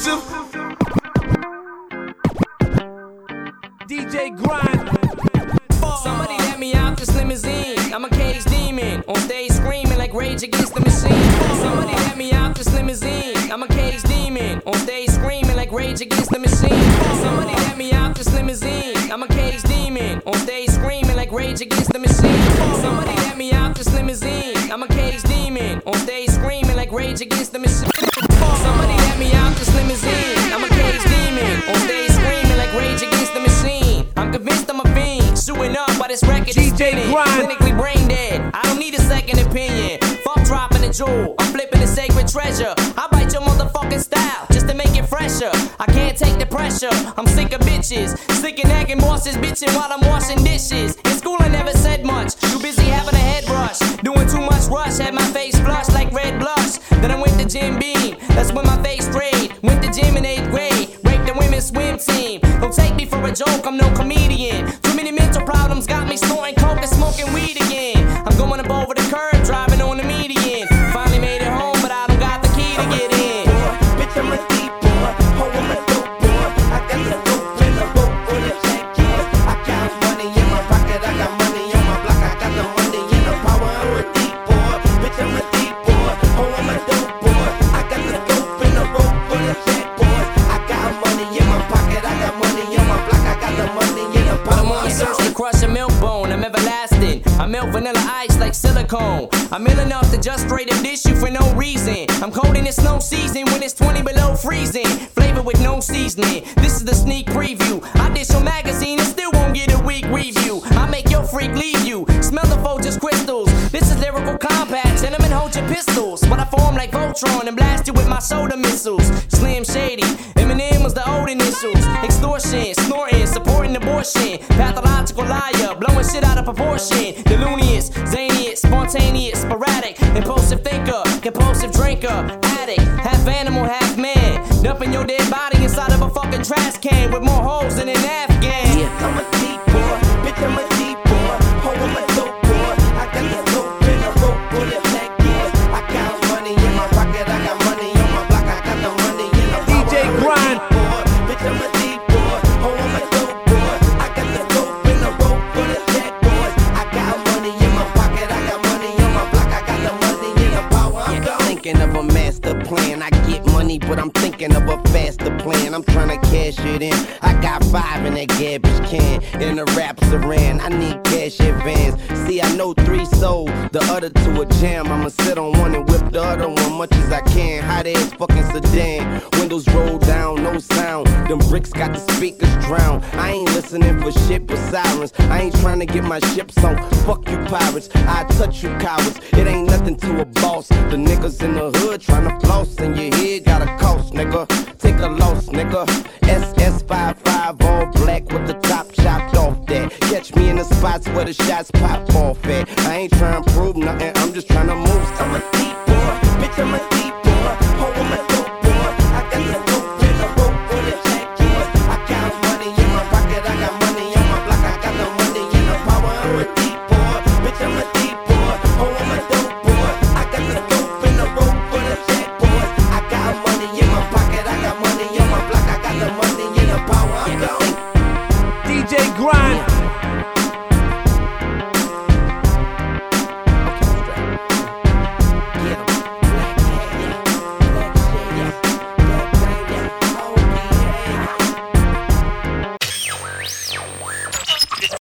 exclusive. DJ Grind. Somebody let me out this limousine. I'm a cage demon. On stage screaming like Rage Against the Machine. Somebody let me out this limousine. I'm a cage demon. On stage screaming like Rage Against the Machine. Somebody let me out this limousine. I'm a cage demon. On stage screaming like Rage Against the Machine. Somebody let me out this limousine. I'm a cage demon. On stage screaming like Rage Against the Machine. This record. is DJ spinning. Grind. Clinically brain dead. I don't need a second opinion. Fuck dropping a jewel. I'm flipping a sacred treasure. I bite your motherfucking style just to make it fresher. I can't take the pressure. I'm sick of bitches. Sick of nagging bosses bitching while I'm washing dishes. In school I never said much. Too busy having a head rush. Doing too much rush. Had my face flushed like red blush. Then I went to Jim Beam. That's when my face strayed. Went to gym in eighth grade. Raped the women's swim team. Don't take me for a joke. I'm no comedian. Smoking weed melt vanilla ice like silicone. I'm ill enough to just straight up dish you for no reason. I'm cold in the snow season when it's 20 below freezing. Flavor with no seasoning. This is the sneak preview. I dish your magazine and still won't get a weak review. I make your freak leave you. Smell the Folgers crystals. This is lyrical compact. Gentlemen, hold your pistols. But I form like Voltron and blast you with my soda missiles. Slim Shady. Eminem was the old initials. Extortion, snorting, supporting abortion. Pathological liar, shit out of proportion. Delunious, zanious, spontaneous, sporadic, impulsive thinker, compulsive drinker, addict, half animal, half man. Dumping your dead body inside of a fucking trash can with more holes than an Afghan. Yeah, Thinking of money, but I'm thinking of a faster plan. I'm trying to cash it in. I got five in that garbage can. And the raps are ran. I need cash advance. See, I know three sold. The other two a jam. I'ma sit on one and whip the other one much as I can. Hot ass fucking sedan. Windows roll down, no sound. Them bricks got the speakers drowned. I ain't listening for shit but sirens. I ain't trying to get my ship sunk. Fuck you pirates. I touch you cowards. It ain't nothing to a boss. The niggas in the hood trying to floss. And your head got a nigga. Take a loss, nigga. SS55 all black with the top chopped off that. Catch me in the spots where the shots pop off at. I ain't trying to prove nothing. I'm just trying to move